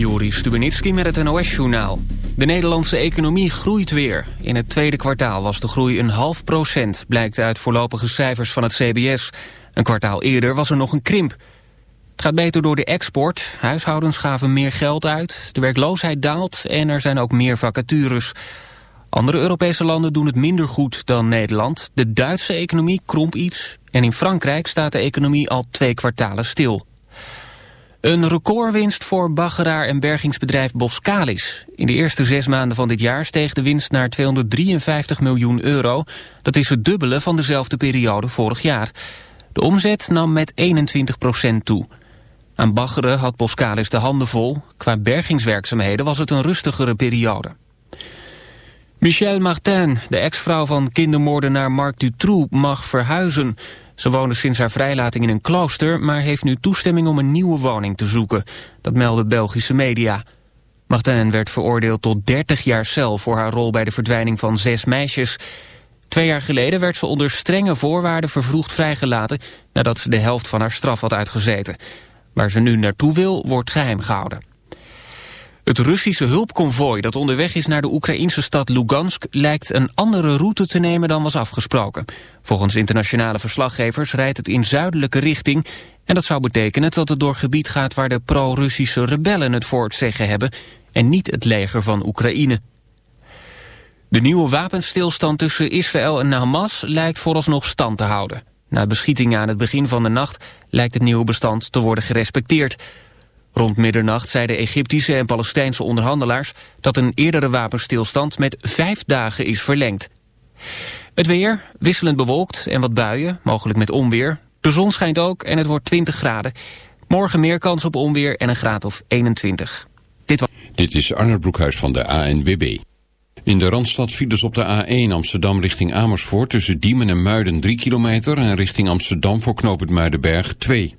Juri Stubenitski met het NOS-journaal. De Nederlandse economie groeit weer. In het tweede kwartaal was de groei een half procent... blijkt uit voorlopige cijfers van het CBS. Een kwartaal eerder was er nog een krimp. Het gaat beter door de export. Huishoudens gaven meer geld uit. De werkloosheid daalt en er zijn ook meer vacatures. Andere Europese landen doen het minder goed dan Nederland. De Duitse economie kromp iets. En in Frankrijk staat de economie al twee kwartalen stil. Een recordwinst voor baggeraar en bergingsbedrijf Boskalis. In de eerste zes maanden van dit jaar steeg de winst naar 253 miljoen euro. Dat is het dubbele van dezelfde periode vorig jaar. De omzet nam met 21 procent toe. Aan baggeren had Boskalis de handen vol. Qua bergingswerkzaamheden was het een rustigere periode. Michel Martin, de ex-vrouw van kindermoordenaar Marc Dutroux, mag verhuizen. Ze woonde sinds haar vrijlating in een klooster... maar heeft nu toestemming om een nieuwe woning te zoeken. Dat melden Belgische media. Martin werd veroordeeld tot 30 jaar cel... voor haar rol bij de verdwijning van zes meisjes. Twee jaar geleden werd ze onder strenge voorwaarden vervroegd vrijgelaten... nadat ze de helft van haar straf had uitgezeten. Waar ze nu naartoe wil, wordt geheim gehouden. Het Russische hulpconvooi dat onderweg is naar de Oekraïnse stad Lugansk lijkt een andere route te nemen dan was afgesproken. Volgens internationale verslaggevers rijdt het in zuidelijke richting en dat zou betekenen dat het door gebied gaat waar de pro-Russische rebellen het voor het zeggen hebben en niet het leger van Oekraïne. De nieuwe wapenstilstand tussen Israël en Hamas lijkt vooralsnog stand te houden. Na beschietingen aan het begin van de nacht lijkt het nieuwe bestand te worden gerespecteerd. Rond middernacht zeiden Egyptische en Palestijnse onderhandelaars... dat een eerdere wapenstilstand met vijf dagen is verlengd. Het weer, wisselend bewolkt en wat buien, mogelijk met onweer. De zon schijnt ook en het wordt 20 graden. Morgen meer kans op onweer en een graad of 21. Dit, was... Dit is Arnold Broekhuis van de ANWB. In de Randstad files op de A1 Amsterdam richting Amersfoort... tussen Diemen en Muiden 3 kilometer... en richting Amsterdam voor knooppunt Muidenberg 2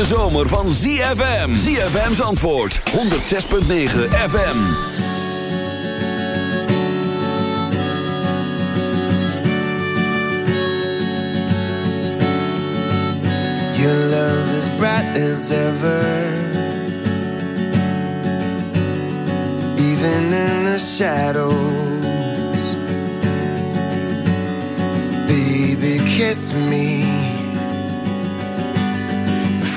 Hete zomer van ZFM. ZFM's antwoord, 106.9 FM. Your love is bright as ever. Even in the shadows. Baby, kiss me.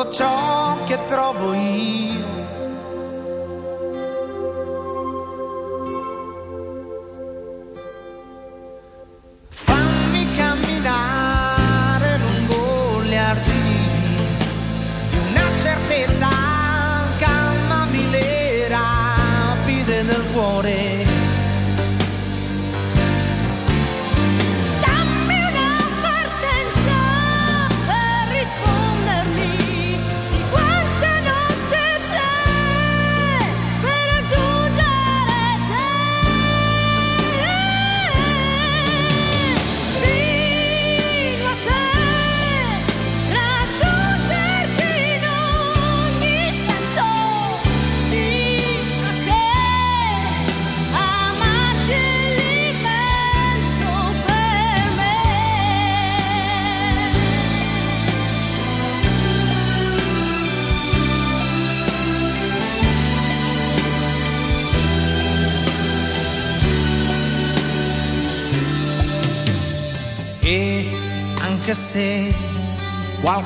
tutto ciò che trovo.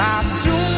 I do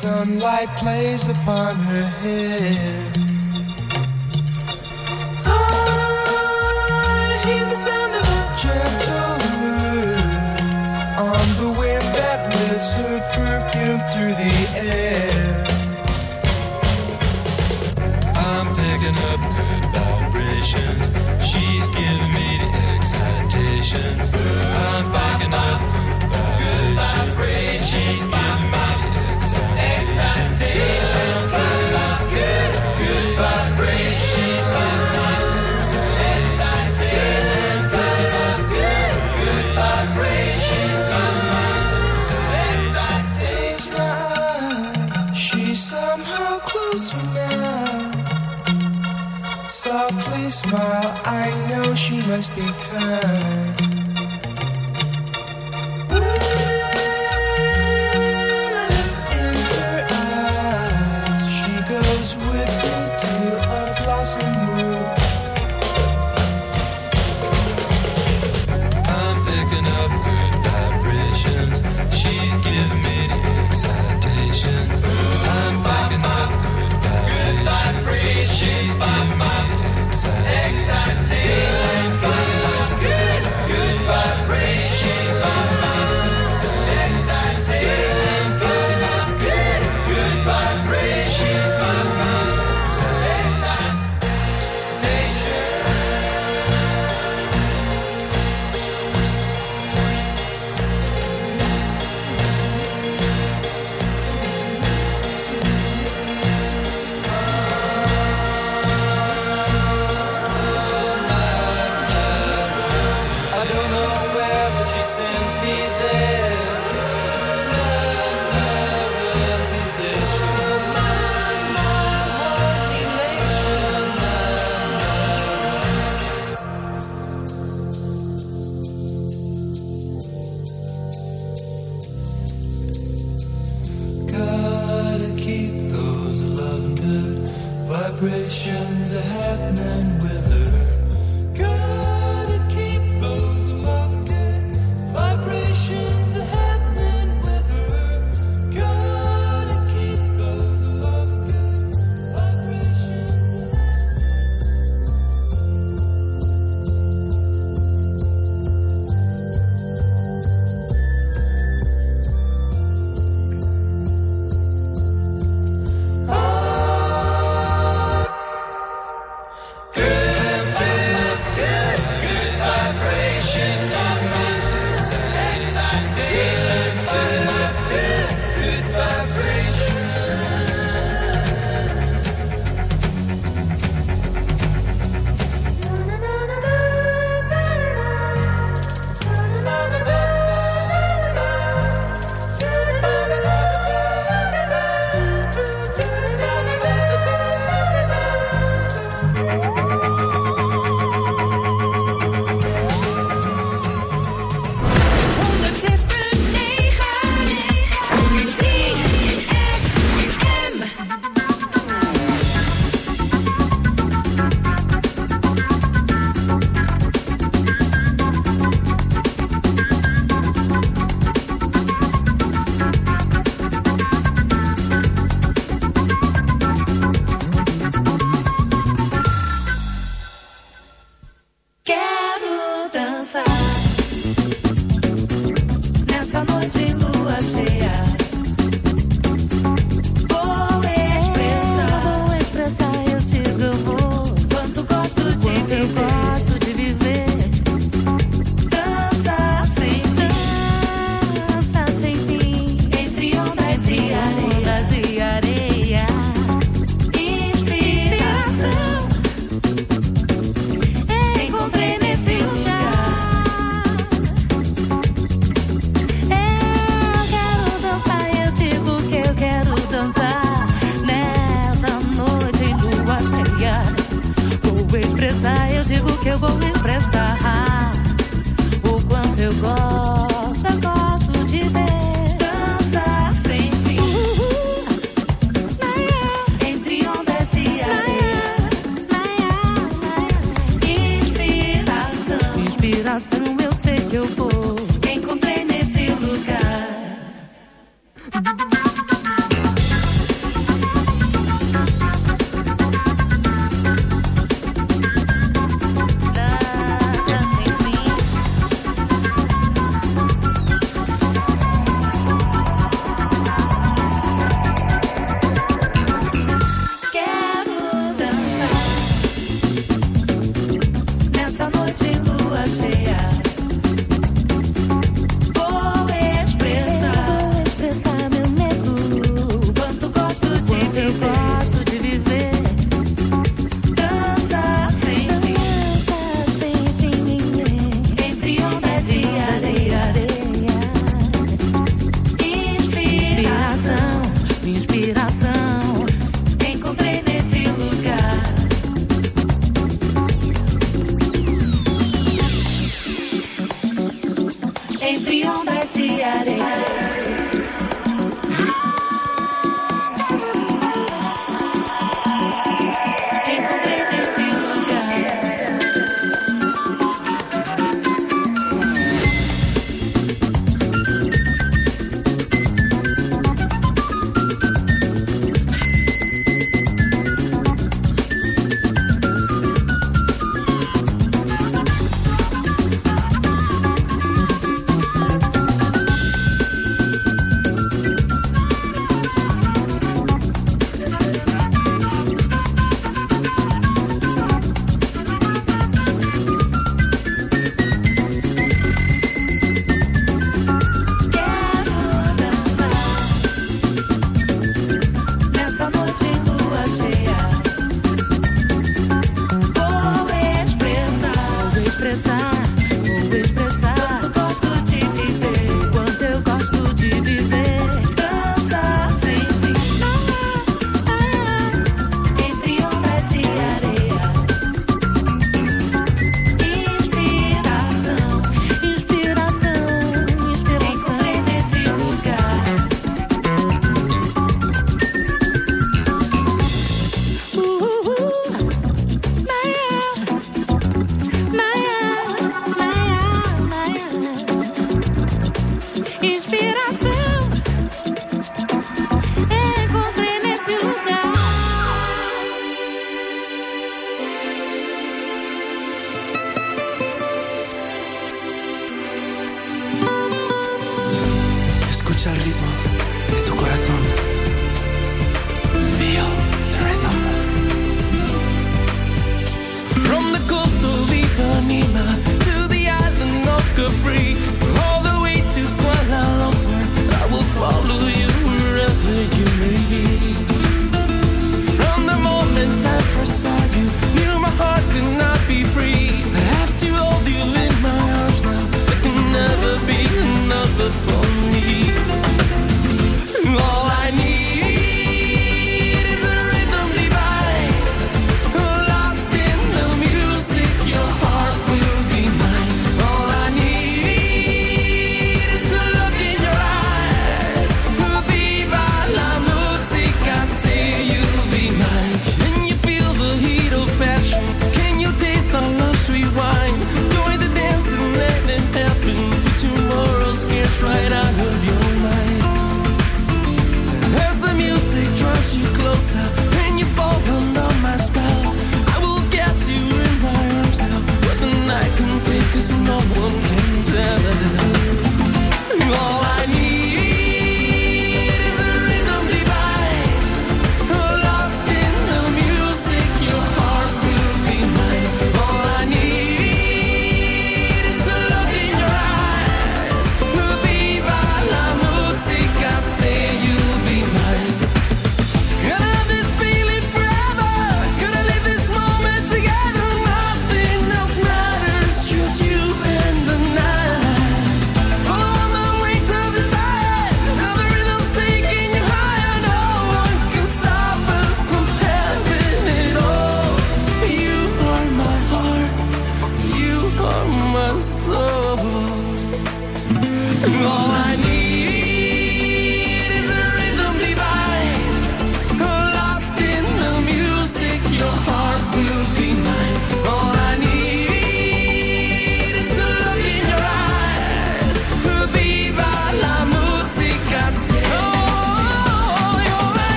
sunlight plays upon her hair. Must be kind.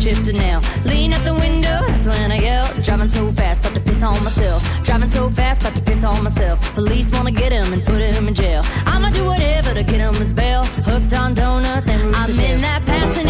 Chipped a nail. Lean out the window, that's when I yell. Driving so fast, about to piss on myself. Driving so fast, about to piss on myself. Police wanna get him and put him in jail. I'ma do whatever to get him his bail. Hooked on donuts and I'm in that passenger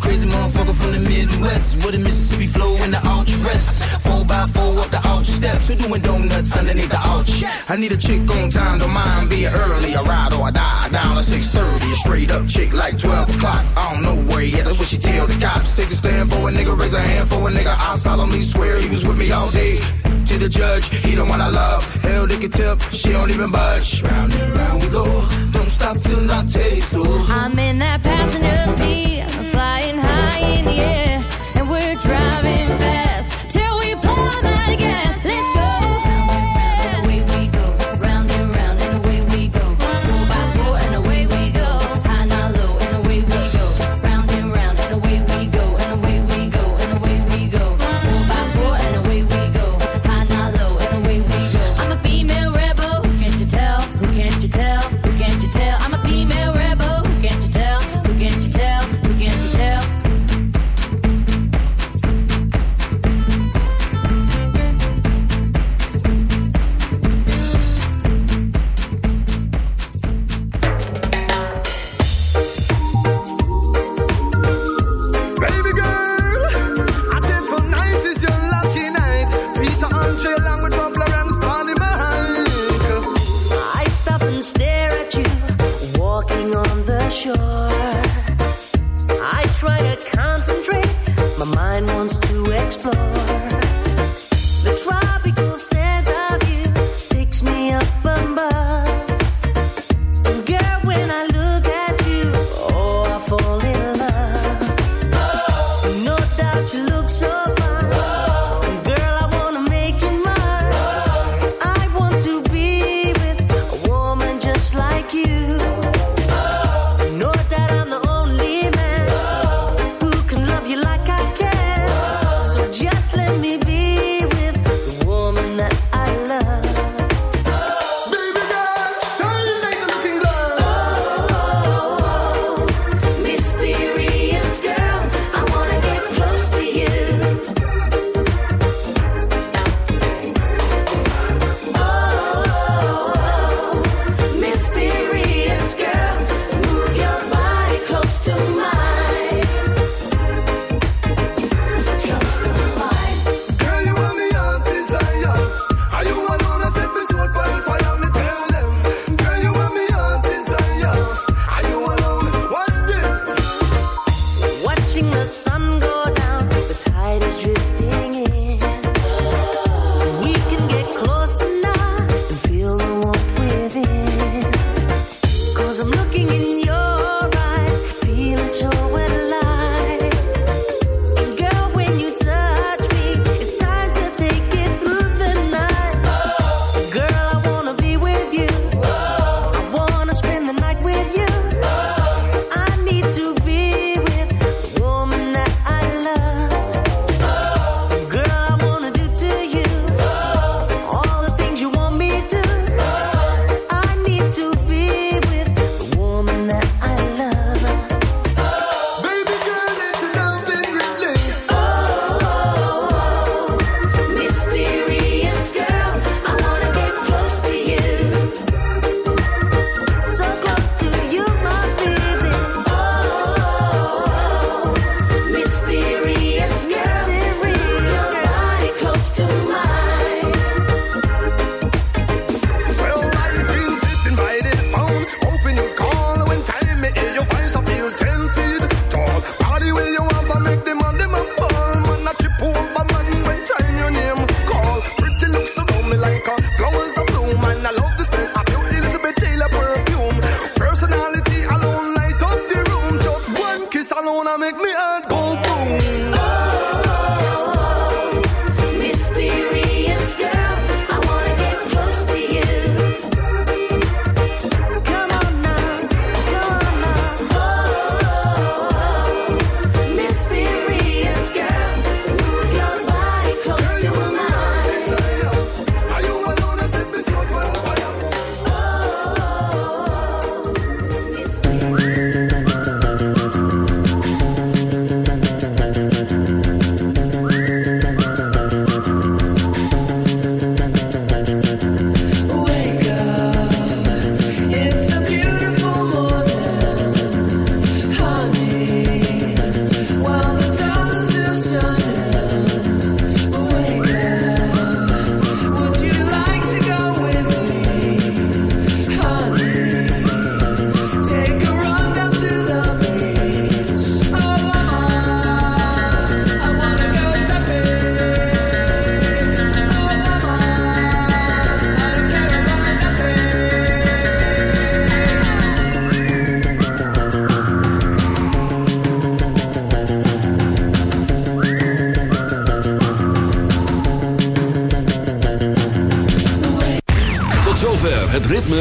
Crazy motherfucker from the Midwest with a Mississippi flow in the arch rest. Four by four up the arch steps. Who doing donuts underneath the arch? I need a chick on time, don't mind being early. I ride or I die down at 6:30. A straight up chick like 12 o'clock. I don't know where a nigga, raise a hand for a nigga. I solemnly swear he was with me all day. To the judge, he the one I love. Hell, they can tip, she don't even budge. Round and round we go. Don't stop till I taste so. I'm in that passenger seat, flying high in the air, and we're driving fast